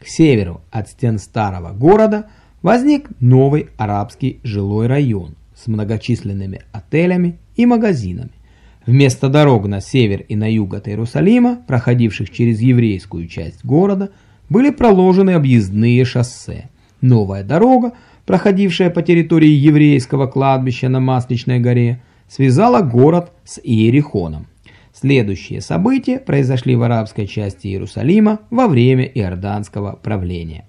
К северу от стен старого города возник новый арабский жилой район с многочисленными отелями и магазинами. Вместо дорог на север и на юг от Иерусалима, проходивших через еврейскую часть города, были проложены объездные шоссе. Новая дорога, проходившая по территории еврейского кладбища на Масличной горе, связала город с Иерихоном. Следующие события произошли в арабской части Иерусалима во время иорданского правления.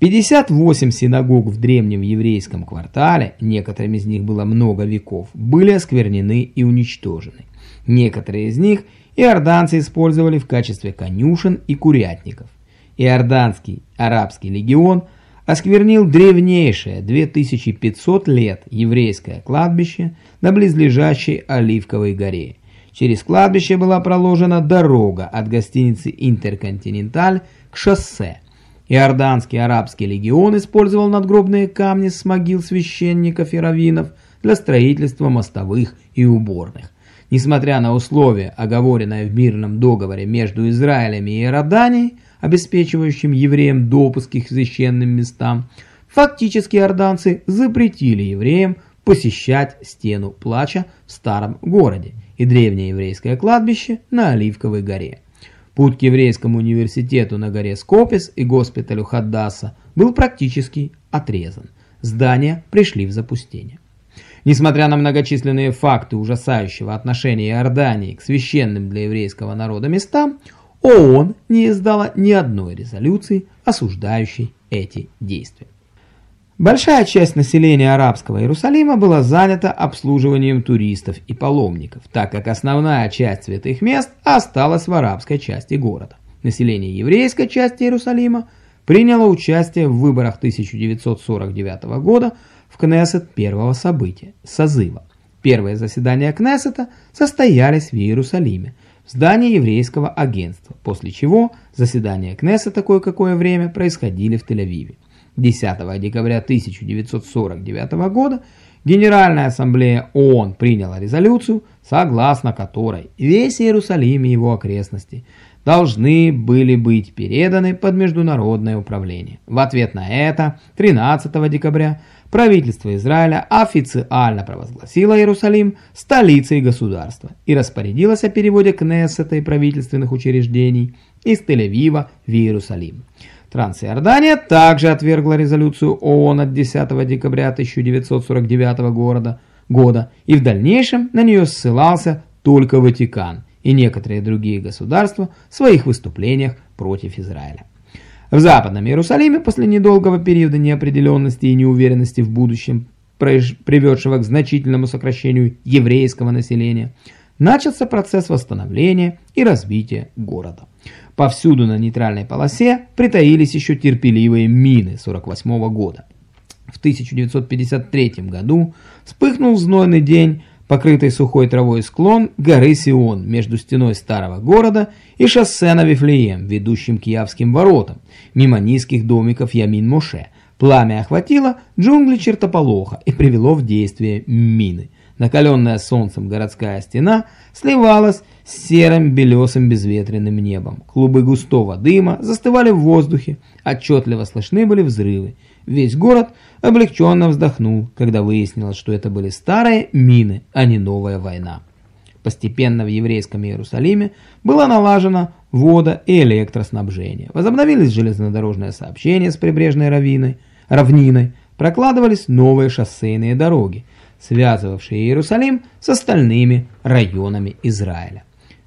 58 синагог в древнем еврейском квартале, некоторыми из них было много веков, были осквернены и уничтожены. Некоторые из них иорданцы использовали в качестве конюшен и курятников. Иорданский арабский легион осквернил древнейшее 2500 лет еврейское кладбище на близлежащей Оливковой горе. Через кладбище была проложена дорога от гостиницы «Интерконтиненталь» к шоссе – Иорданский арабский легион использовал надгробные камни с могил священников и раввинов для строительства мостовых и уборных. Несмотря на условия, оговоренные в мирном договоре между Израилем и Иорданией, обеспечивающим евреям допуск к священным местам, фактически иорданцы запретили евреям посещать стену плача в старом городе и древнее еврейское кладбище на Оливковой горе. Путь к еврейскому университету на горе Скопис и госпиталю Хаддаса был практически отрезан. Здания пришли в запустение. Несмотря на многочисленные факты ужасающего отношения Иордании к священным для еврейского народа местам, ООН не издала ни одной резолюции, осуждающей эти действия. Большая часть населения арабского Иерусалима была занята обслуживанием туристов и паломников, так как основная часть святых мест осталась в арабской части города. Население еврейской части Иерусалима приняло участие в выборах 1949 года в Кнессет первого события – созыва. Первые заседания Кнессета состоялись в Иерусалиме, в здании еврейского агентства, после чего заседания Кнессета кое-какое время происходили в Тель-Авиве. 10 декабря 1949 года Генеральная ассамблея ООН приняла резолюцию, согласно которой весь Иерусалим и его окрестности должны были быть переданы под международное управление. В ответ на это 13 декабря правительство Израиля официально провозгласило Иерусалим столицей государства и распорядилось о переводе Кнессета и правительственных учреждений из Тель-Авива в Иерусалим. Трансиордания также отвергла резолюцию ООН от 10 декабря 1949 года, года и в дальнейшем на нее ссылался только Ватикан и некоторые другие государства в своих выступлениях против Израиля. В Западном Иерусалиме после недолгого периода неопределенности и неуверенности в будущем, приведшего к значительному сокращению еврейского населения, начался процесс восстановления и развития города. Повсюду на нейтральной полосе притаились еще терпеливые мины 48 -го года. В 1953 году вспыхнул знойный день, покрытый сухой травой склон горы Сион между стеной старого города и шоссе на Вифлеем, ведущим к Явским воротам, мимо низких домиков Ямин-Моше. Пламя охватило джунгли чертополоха и привело в действие мины. Накаленная солнцем городская стена сливалась с серым белесым безветренным небом. Клубы густого дыма застывали в воздухе, отчетливо слышны были взрывы. Весь город облегченно вздохнул, когда выяснилось, что это были старые мины, а не новая война. Постепенно в еврейском Иерусалиме было налажено вода и электроснабжение. Возобновились железнодорожное сообщение с прибрежной равниной, равниной, прокладывались новые шоссейные дороги, связывавшие Иерусалим с остальными районами Израиля.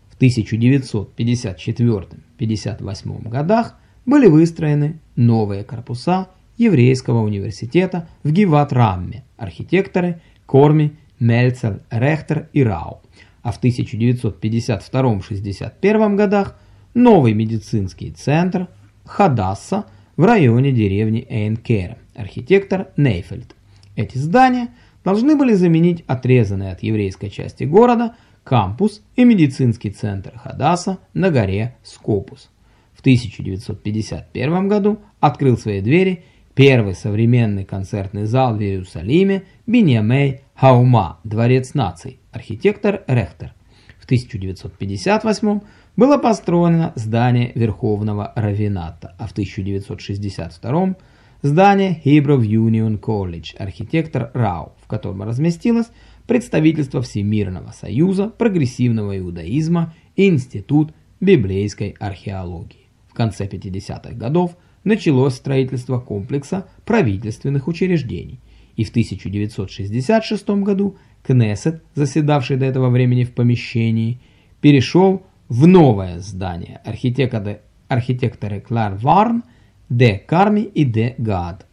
В 1954-58 годах были выстроены новые корпуса еврейского университета в Гиват-Рамме, архитекторы Корми, Мельцер, Рехтер и Рау. А в 1952-61 годах новый медицинский центр Хадасса в районе деревни Эйнкера, архитектор Нейфельд. Эти здания должны были заменить отрезанный от еврейской части города кампус и медицинский центр Хадаса на горе Скопус. В 1951 году открыл свои двери первый современный концертный зал в Иерусалиме Биньямей Хаума, Дворец наций, архитектор Рехтер. В 1958 было построено здание Верховного Равената, а в 1962 здание Hebrew Union College, архитектор Рау, в котором разместилось представительство Всемирного союза прогрессивного иудаизма и Институт библейской археологии. В конце 50-х годов началось строительство комплекса правительственных учреждений, и в 1966 году Кнессет, заседавший до этого времени в помещении, перешел в новое здание архитекторы, архитекторы Клар Варн, Д. Карми и Д. Гад.